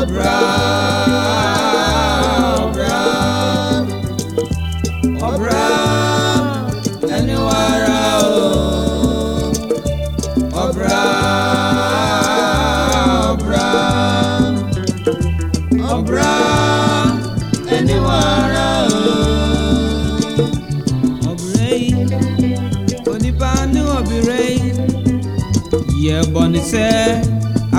ọ̀bùrà ọ̀bùrà ọ̀bùrà ẹni wàrà o ọ̀bùrà ọ̀bùrà ọ̀bùrà ẹni wàrà o ọ̀bùrà yìí onípa ní ọ̀bùrà yìí yẹ bọ̀ ní sẹ́ẹ́.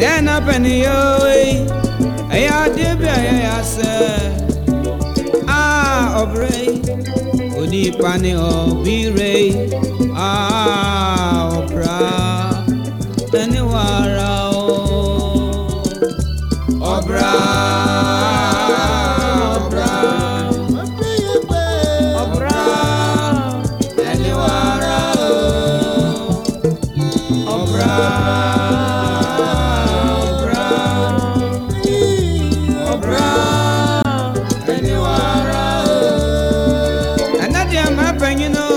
Stand up and away. I had to be a sir. Ah, Obrey. Odi Pani Obirey. Ah, Oprah. Anywhere. Ẹ̀nà díẹ̀ máa pẹ̀yìn náà.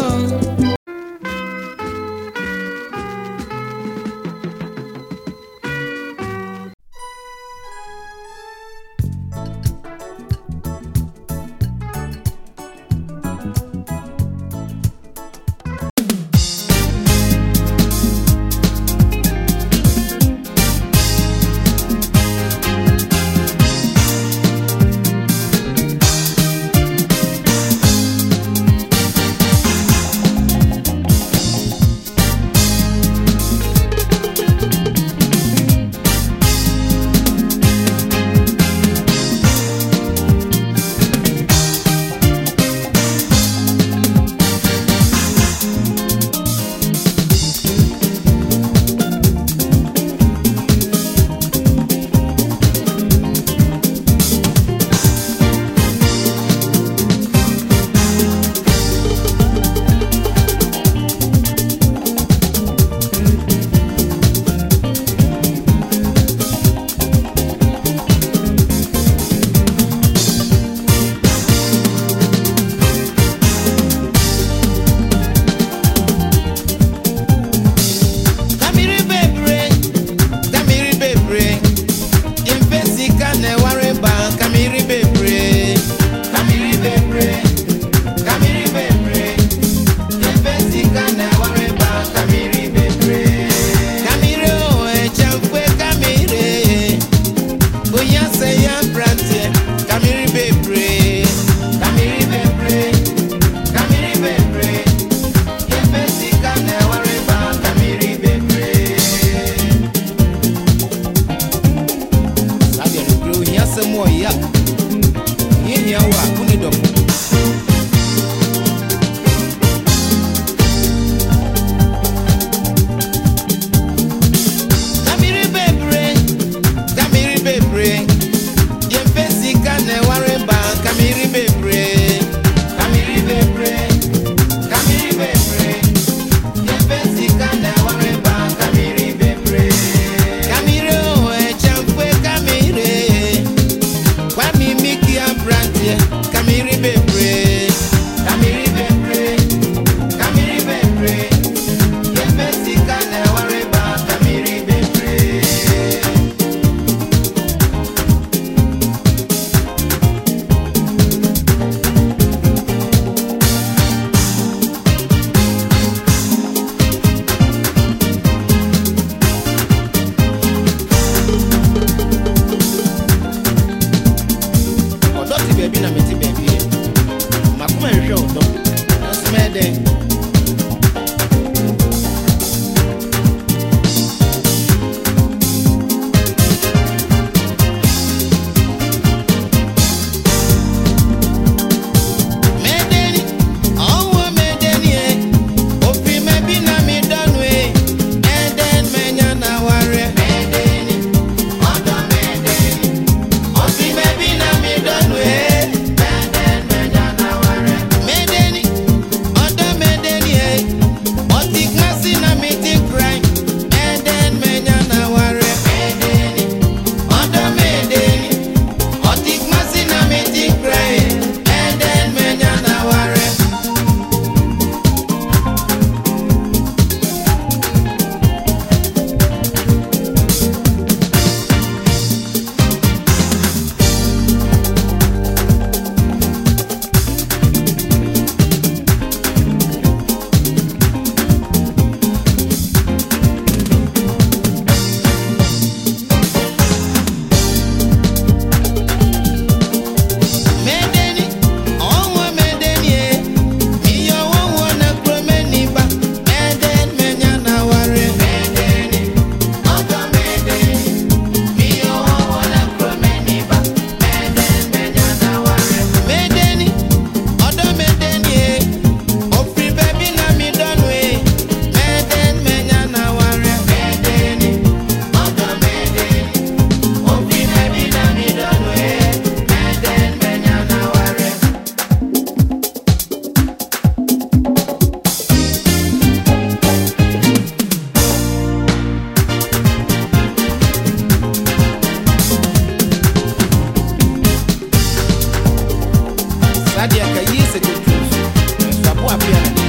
na you say yie sɛ kɛtu so nsapo apea na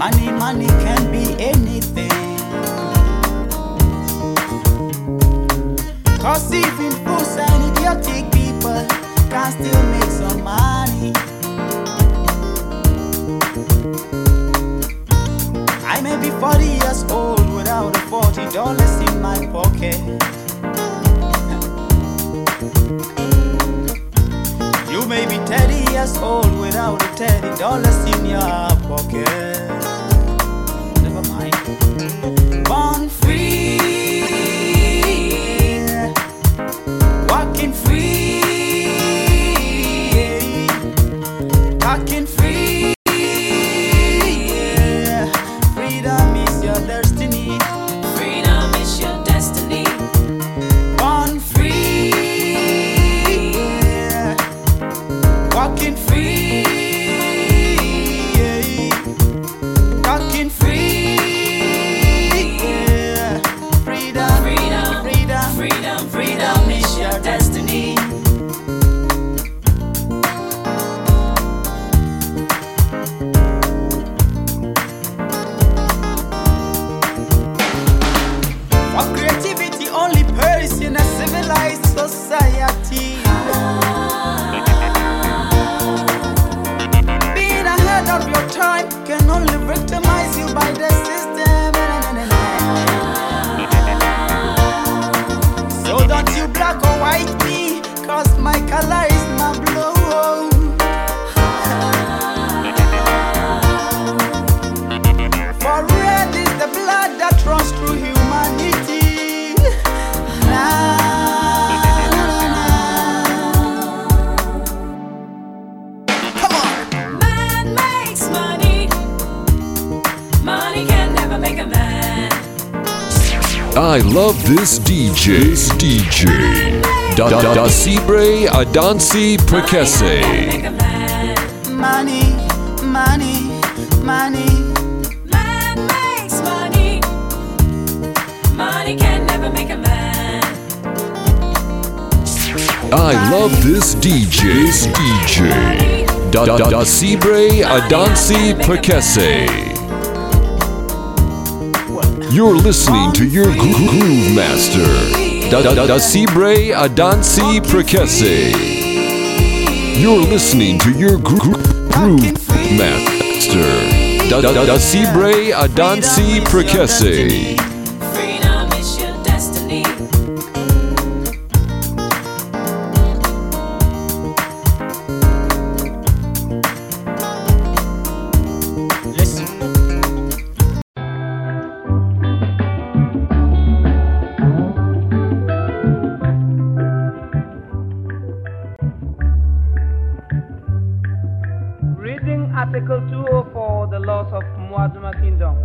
Money, money can be anything. Cause even fools and idiotic people can still make some money. I may be 40 years old without a 40 dollars in my pocket. You may be 30 years old without a 30 dollars in your pocket. Walking free, talking free. Man makes money. Money can never make a man. I love this DJ. This DJ. Da da da Sibre Adansi Prekese. Make. Money, money, money. Man makes money. Money can never make a man. I love this DJ. This DJ. Da da da Sibre Adansi Prekese. You're listening to your groove master. Da da da Sibre Adansi Prekese. You're listening to your gro- gro- groove master. Da da da Sibre Adansi Prekese. Article 204, the laws of Muazuma Kingdom.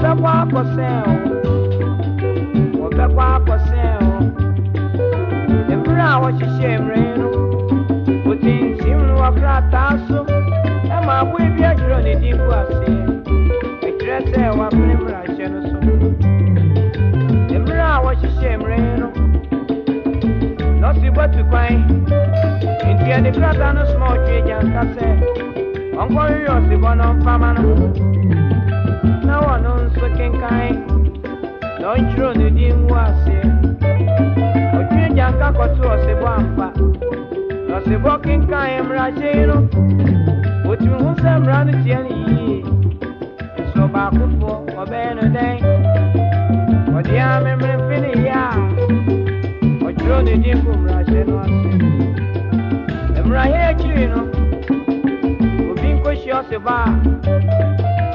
ọbẹkọ akọsẹ o ọbẹkọ akọsẹ o ewúrẹ àwọn ṣiṣẹ so ẹ máa bú ibi ẹdúró ní dìbò àṣẹ. Ẹdúrẹ sẹ wà fún no so ewúrẹ àwọn no sọmọ ọtún ẹjà nkásẹ ọkọ yíyọ. Na wɔno nso kenkan na ɔntwerɛ ne din ngu aseɛ ɔtwe to ɔsebɔ ampa na ɔsebɔ kenkan mmarahyɛn no wotumi ho sɛ mmara no tiɛ no yie nso ɔbaakofoɔ ɔbɛyɛ no dɛn ɔde a memmeremfe ne yɛ a ɔkyerɛw ne din gu mmarahyɛ no ase mmarahyɛ akyiri no obi nkɔhyia ɔsebɔ a.